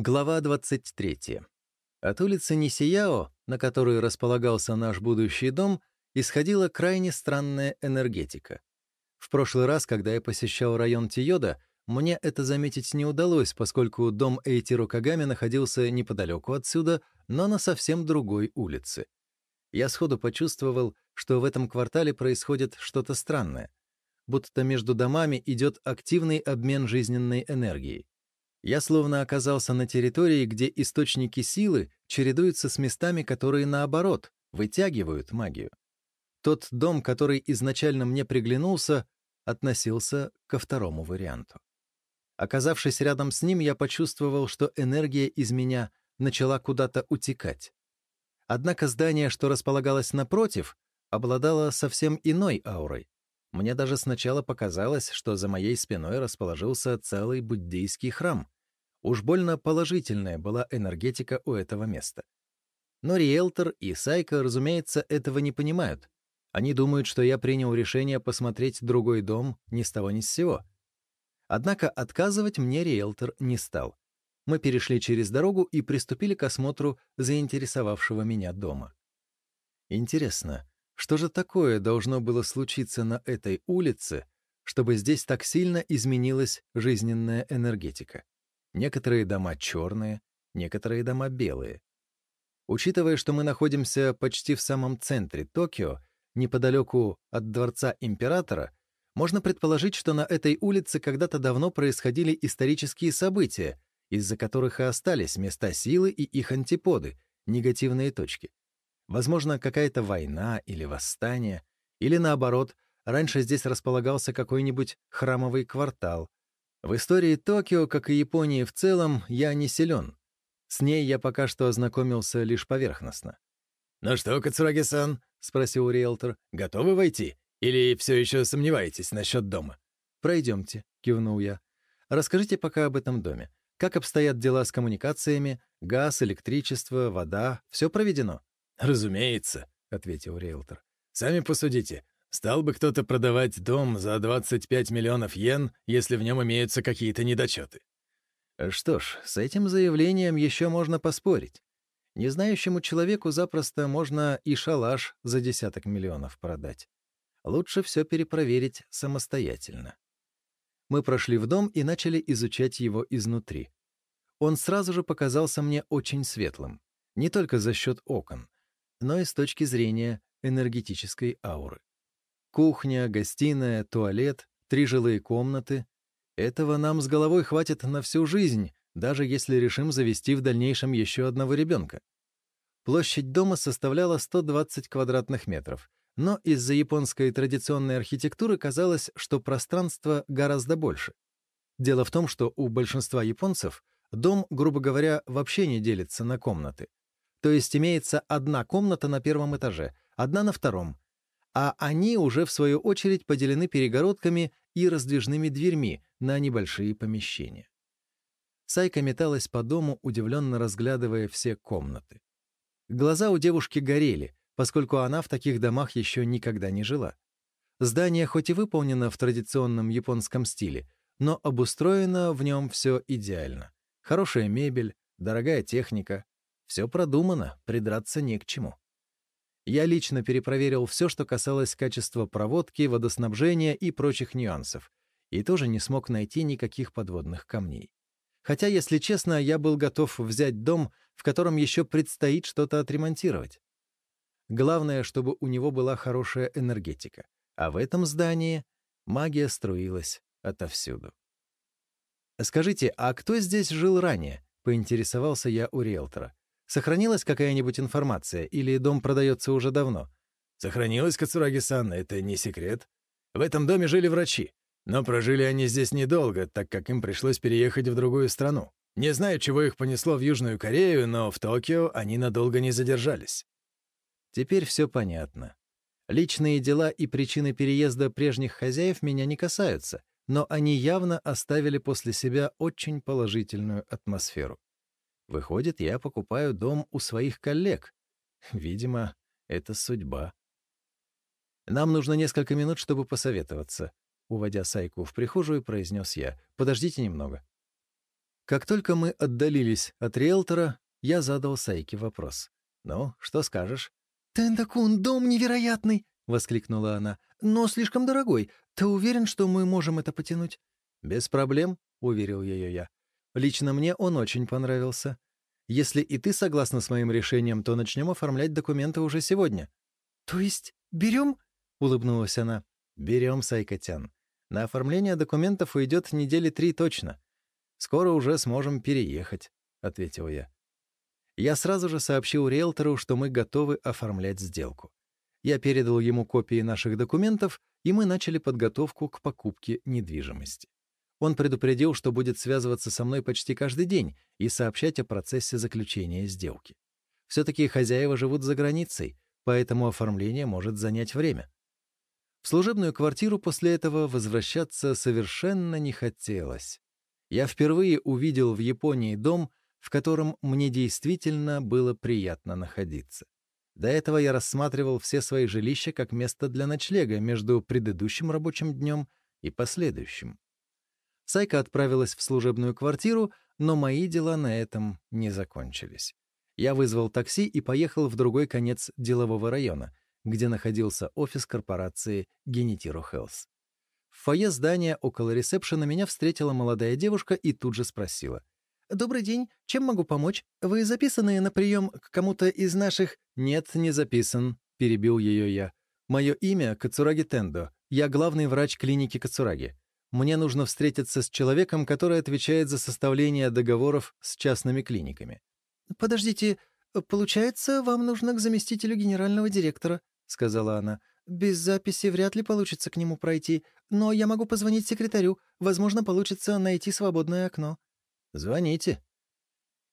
Глава 23. От улицы Нисияо, на которой располагался наш будущий дом, исходила крайне странная энергетика. В прошлый раз, когда я посещал район Тиода, мне это заметить не удалось, поскольку дом Эйтиро Кагами находился неподалеку отсюда, но на совсем другой улице. Я сходу почувствовал, что в этом квартале происходит что-то странное, будто между домами идет активный обмен жизненной энергией. Я словно оказался на территории, где источники силы чередуются с местами, которые, наоборот, вытягивают магию. Тот дом, который изначально мне приглянулся, относился ко второму варианту. Оказавшись рядом с ним, я почувствовал, что энергия из меня начала куда-то утекать. Однако здание, что располагалось напротив, обладало совсем иной аурой. Мне даже сначала показалось, что за моей спиной расположился целый буддийский храм. Уж больно положительная была энергетика у этого места. Но риэлтор и Сайка, разумеется, этого не понимают. Они думают, что я принял решение посмотреть другой дом ни с того ни с сего. Однако отказывать мне риэлтор не стал. Мы перешли через дорогу и приступили к осмотру заинтересовавшего меня дома. Интересно, что же такое должно было случиться на этой улице, чтобы здесь так сильно изменилась жизненная энергетика? Некоторые дома черные, некоторые дома белые. Учитывая, что мы находимся почти в самом центре Токио, неподалеку от Дворца Императора, можно предположить, что на этой улице когда-то давно происходили исторические события, из-за которых и остались места силы и их антиподы, негативные точки. Возможно, какая-то война или восстание, или наоборот, раньше здесь располагался какой-нибудь храмовый квартал. В истории Токио, как и Японии в целом, я не силен. С ней я пока что ознакомился лишь поверхностно. «Ну что, Кацураги-сан?» — спросил риэлтор. «Готовы войти? Или все еще сомневаетесь насчет дома?» «Пройдемте», — кивнул я. «Расскажите пока об этом доме. Как обстоят дела с коммуникациями? Газ, электричество, вода — все проведено?» «Разумеется», — ответил риэлтор. «Сами посудите. Стал бы кто-то продавать дом за 25 миллионов йен, если в нем имеются какие-то недочеты?» «Что ж, с этим заявлением еще можно поспорить. Незнающему человеку запросто можно и шалаш за десяток миллионов продать. Лучше все перепроверить самостоятельно». Мы прошли в дом и начали изучать его изнутри. Он сразу же показался мне очень светлым. Не только за счет окон, но и с точки зрения энергетической ауры. Кухня, гостиная, туалет, три жилые комнаты. Этого нам с головой хватит на всю жизнь, даже если решим завести в дальнейшем еще одного ребенка. Площадь дома составляла 120 квадратных метров, но из-за японской традиционной архитектуры казалось, что пространство гораздо больше. Дело в том, что у большинства японцев дом, грубо говоря, вообще не делится на комнаты. То есть имеется одна комната на первом этаже, одна на втором, а они уже, в свою очередь, поделены перегородками и раздвижными дверьми на небольшие помещения. Сайка металась по дому, удивленно разглядывая все комнаты. Глаза у девушки горели, поскольку она в таких домах еще никогда не жила. Здание хоть и выполнено в традиционном японском стиле, но обустроено в нем все идеально. Хорошая мебель, дорогая техника, все продумано, придраться не к чему. Я лично перепроверил все, что касалось качества проводки, водоснабжения и прочих нюансов, и тоже не смог найти никаких подводных камней. Хотя, если честно, я был готов взять дом, в котором еще предстоит что-то отремонтировать. Главное, чтобы у него была хорошая энергетика, а в этом здании магия струилась отовсюду. «Скажите, а кто здесь жил ранее?» — поинтересовался я у риэлтора. Сохранилась какая-нибудь информация, или дом продается уже давно? Сохранилась, Кацураги-сан, это не секрет. В этом доме жили врачи, но прожили они здесь недолго, так как им пришлось переехать в другую страну. Не знаю, чего их понесло в Южную Корею, но в Токио они надолго не задержались. Теперь все понятно. Личные дела и причины переезда прежних хозяев меня не касаются, но они явно оставили после себя очень положительную атмосферу. Выходит, я покупаю дом у своих коллег. Видимо, это судьба. Нам нужно несколько минут, чтобы посоветоваться. Уводя Сайку в прихожую, произнес я. Подождите немного. Как только мы отдалились от риэлтора, я задал Сайке вопрос. «Ну, что скажешь?» «Тендакун, дом невероятный!» — воскликнула она. «Но слишком дорогой. Ты уверен, что мы можем это потянуть?» «Без проблем», — уверил ее я. «Лично мне он очень понравился. Если и ты согласна с моим решением, то начнем оформлять документы уже сегодня». «То есть берем?» — улыбнулась она. «Берем, Сайкотян. На оформление документов уйдет недели три точно. Скоро уже сможем переехать», — ответил я. Я сразу же сообщил риэлтору, что мы готовы оформлять сделку. Я передал ему копии наших документов, и мы начали подготовку к покупке недвижимости. Он предупредил, что будет связываться со мной почти каждый день и сообщать о процессе заключения сделки. Все-таки хозяева живут за границей, поэтому оформление может занять время. В служебную квартиру после этого возвращаться совершенно не хотелось. Я впервые увидел в Японии дом, в котором мне действительно было приятно находиться. До этого я рассматривал все свои жилища как место для ночлега между предыдущим рабочим днем и последующим. Сайка отправилась в служебную квартиру, но мои дела на этом не закончились. Я вызвал такси и поехал в другой конец делового района, где находился офис корпорации Genetiro Health. В фойе здания около ресепшена меня встретила молодая девушка и тут же спросила — «Добрый день. Чем могу помочь? Вы записаны на прием к кому-то из наших...» «Нет, не записан», — перебил ее я. «Мое имя — Кацураги Тендо. Я главный врач клиники Кацураги. Мне нужно встретиться с человеком, который отвечает за составление договоров с частными клиниками». «Подождите, получается, вам нужно к заместителю генерального директора», — сказала она. «Без записи вряд ли получится к нему пройти, но я могу позвонить секретарю. Возможно, получится найти свободное окно». Звоните.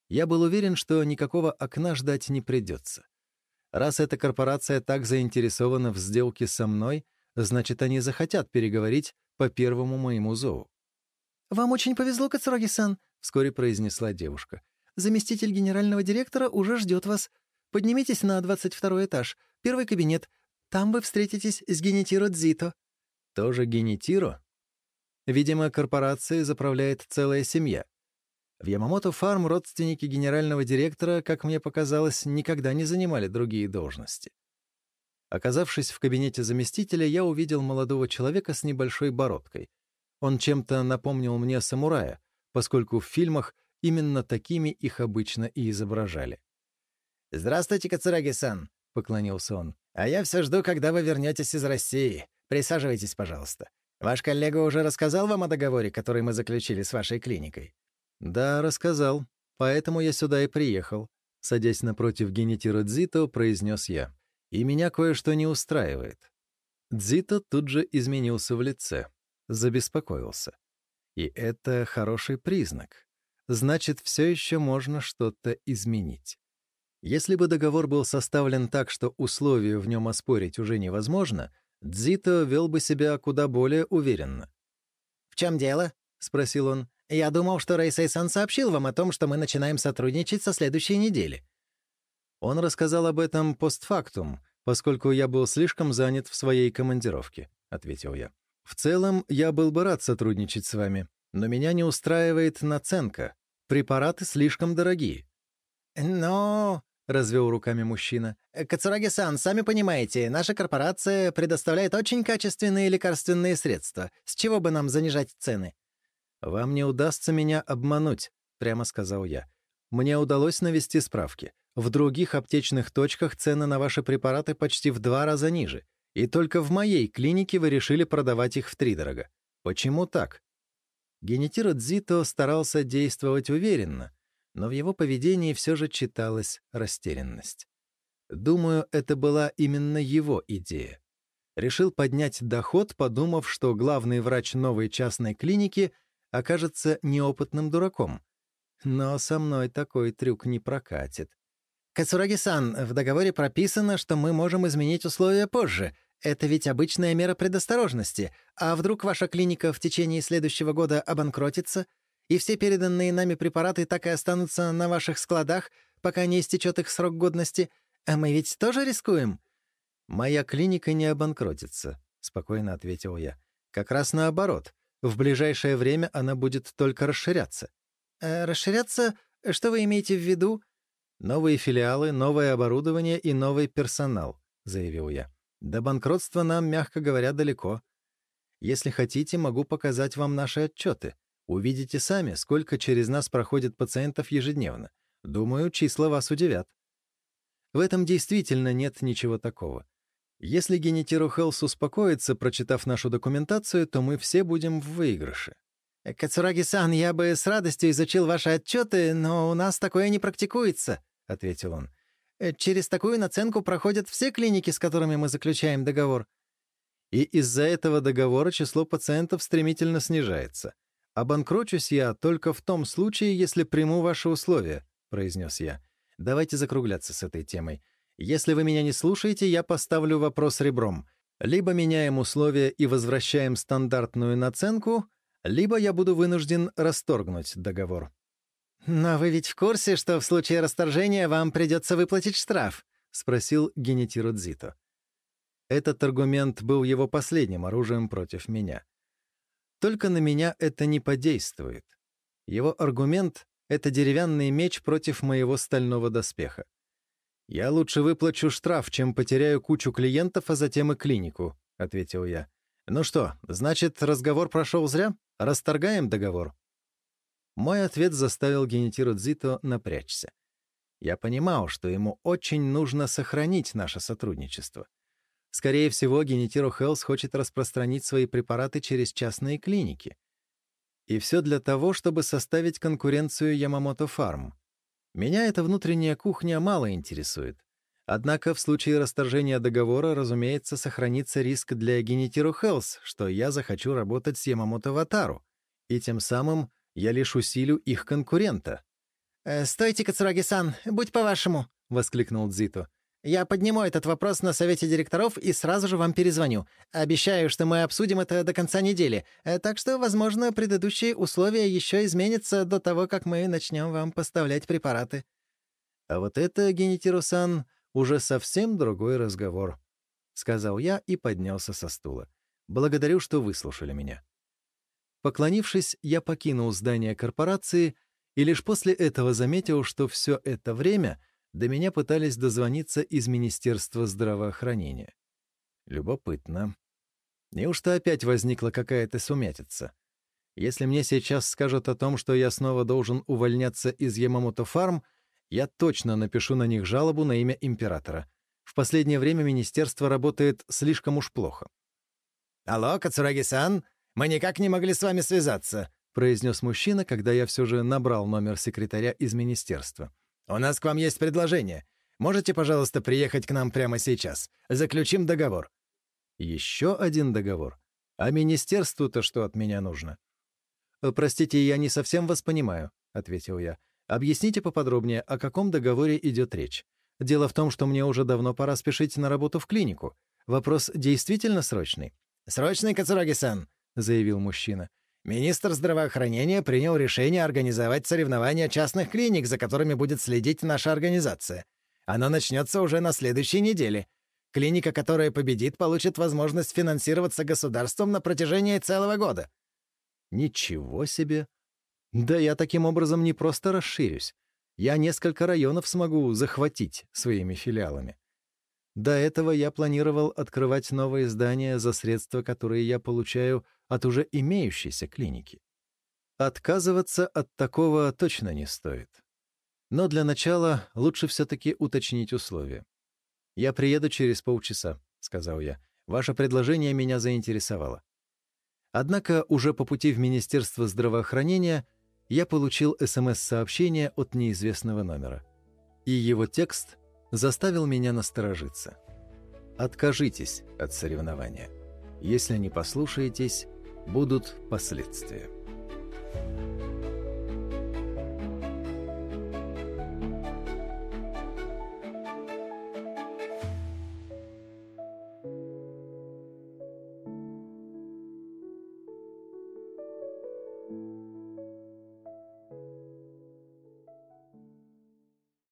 Я был уверен, что никакого окна ждать не придется. Раз эта корпорация так заинтересована в сделке со мной, значит, они захотят переговорить по первому моему зову. «Вам очень повезло, Кацураги-сан», — вскоре произнесла девушка. «Заместитель генерального директора уже ждет вас. Поднимитесь на 22 этаж, первый кабинет. Там вы встретитесь с Генетиро Дзито». «Тоже Генетиро?» Видимо, корпорацией заправляет целая семья. В Ямамото Фарм родственники генерального директора, как мне показалось, никогда не занимали другие должности. Оказавшись в кабинете заместителя, я увидел молодого человека с небольшой бородкой. Он чем-то напомнил мне самурая, поскольку в фильмах именно такими их обычно и изображали. «Здравствуйте, Кацураги-сан», — поклонился он. «А я все жду, когда вы вернетесь из России. Присаживайтесь, пожалуйста. Ваш коллега уже рассказал вам о договоре, который мы заключили с вашей клиникой?» «Да, рассказал. Поэтому я сюда и приехал», — садясь напротив Генетира Дзито, произнес я. «И меня кое-что не устраивает». Дзито тут же изменился в лице, забеспокоился. И это хороший признак. Значит, все еще можно что-то изменить. Если бы договор был составлен так, что условия в нем оспорить уже невозможно, Дзито вел бы себя куда более уверенно. «В чем дело?» — спросил он. Я думал, что Рейсей-сан сообщил вам о том, что мы начинаем сотрудничать со следующей недели». Он рассказал об этом постфактум, поскольку я был слишком занят в своей командировке, — ответил я. В целом, я был бы рад сотрудничать с вами, но меня не устраивает наценка. Препараты слишком дорогие. «Но...» — развел руками мужчина. «Кацураги-сан, сами понимаете, наша корпорация предоставляет очень качественные лекарственные средства. С чего бы нам занижать цены?» «Вам не удастся меня обмануть», — прямо сказал я. «Мне удалось навести справки. В других аптечных точках цены на ваши препараты почти в два раза ниже, и только в моей клинике вы решили продавать их втридорога. Почему так?» Генетиро Дзито старался действовать уверенно, но в его поведении все же читалась растерянность. Думаю, это была именно его идея. Решил поднять доход, подумав, что главный врач новой частной клиники — окажется неопытным дураком. Но со мной такой трюк не прокатит. «Кацураги-сан, в договоре прописано, что мы можем изменить условия позже. Это ведь обычная мера предосторожности. А вдруг ваша клиника в течение следующего года обанкротится, и все переданные нами препараты так и останутся на ваших складах, пока не истечет их срок годности? А мы ведь тоже рискуем?» «Моя клиника не обанкротится», — спокойно ответил я. «Как раз наоборот. В ближайшее время она будет только расширяться. Э, расширяться? Что вы имеете в виду?» «Новые филиалы, новое оборудование и новый персонал», — заявил я. «До банкротства нам, мягко говоря, далеко. Если хотите, могу показать вам наши отчеты. Увидите сами, сколько через нас проходит пациентов ежедневно. Думаю, числа вас удивят». В этом действительно нет ничего такого. Если Генетиру Хелс успокоится, прочитав нашу документацию, то мы все будем в выигрыше. «Кацураги-сан, я бы с радостью изучил ваши отчеты, но у нас такое не практикуется», — ответил он. «Э, «Через такую наценку проходят все клиники, с которыми мы заключаем договор». И из-за этого договора число пациентов стремительно снижается. «Обанкрочусь я только в том случае, если приму ваши условия», — произнес я. «Давайте закругляться с этой темой. Если вы меня не слушаете, я поставлю вопрос ребром. Либо меняем условия и возвращаем стандартную наценку, либо я буду вынужден расторгнуть договор». «Но вы ведь в курсе, что в случае расторжения вам придется выплатить штраф?» — спросил Генетиру Дзито. Этот аргумент был его последним оружием против меня. Только на меня это не подействует. Его аргумент — это деревянный меч против моего стального доспеха. «Я лучше выплачу штраф, чем потеряю кучу клиентов, а затем и клинику», — ответил я. «Ну что, значит, разговор прошел зря? Расторгаем договор?» Мой ответ заставил Генетиру Дзито напрячься. Я понимал, что ему очень нужно сохранить наше сотрудничество. Скорее всего, Генетиро Хелс хочет распространить свои препараты через частные клиники. И все для того, чтобы составить конкуренцию Ямамото Фарм. Меня эта внутренняя кухня мало интересует. Однако в случае расторжения договора, разумеется, сохранится риск для Генетиру Хелс, что я захочу работать с Ямамото Ватару, и тем самым я лишь усилю их конкурента. «Э, «Стойте, Кацураги-сан, будь по-вашему», — воскликнул Дзито. «Я подниму этот вопрос на совете директоров и сразу же вам перезвоню. Обещаю, что мы обсудим это до конца недели, э, так что, возможно, предыдущие условия еще изменятся до того, как мы начнем вам поставлять препараты». «А вот это, Генетиро-сан, уже совсем другой разговор», — сказал я и поднялся со стула. «Благодарю, что выслушали меня». Поклонившись, я покинул здание корпорации и лишь после этого заметил, что все это время — до меня пытались дозвониться из Министерства здравоохранения. Любопытно. Неужто опять возникла какая-то сумятица? Если мне сейчас скажут о том, что я снова должен увольняться из Ямамото Фарм, я точно напишу на них жалобу на имя императора. В последнее время министерство работает слишком уж плохо. «Алло, Кацураги-сан, мы никак не могли с вами связаться», — произнес мужчина, когда я все же набрал номер секретаря из министерства. «У нас к вам есть предложение. Можете, пожалуйста, приехать к нам прямо сейчас? Заключим договор». «Еще один договор? А министерству-то что от меня нужно?» «Э, «Простите, я не совсем вас понимаю», — ответил я. «Объясните поподробнее, о каком договоре идет речь. Дело в том, что мне уже давно пора спешить на работу в клинику. Вопрос действительно срочный?» «Срочный, Кацураги-сан», — заявил мужчина. Министр здравоохранения принял решение организовать соревнования частных клиник, за которыми будет следить наша организация. Оно начнется уже на следующей неделе. Клиника, которая победит, получит возможность финансироваться государством на протяжении целого года. Ничего себе! Да я таким образом не просто расширюсь. Я несколько районов смогу захватить своими филиалами. До этого я планировал открывать новые здания за средства, которые я получаю от уже имеющейся клиники. Отказываться от такого точно не стоит. Но для начала лучше все-таки уточнить условия. «Я приеду через полчаса», — сказал я. «Ваше предложение меня заинтересовало». Однако уже по пути в Министерство здравоохранения я получил СМС-сообщение от неизвестного номера. И его текст заставил меня насторожиться. Откажитесь от соревнования. Если не послушаетесь, будут последствия.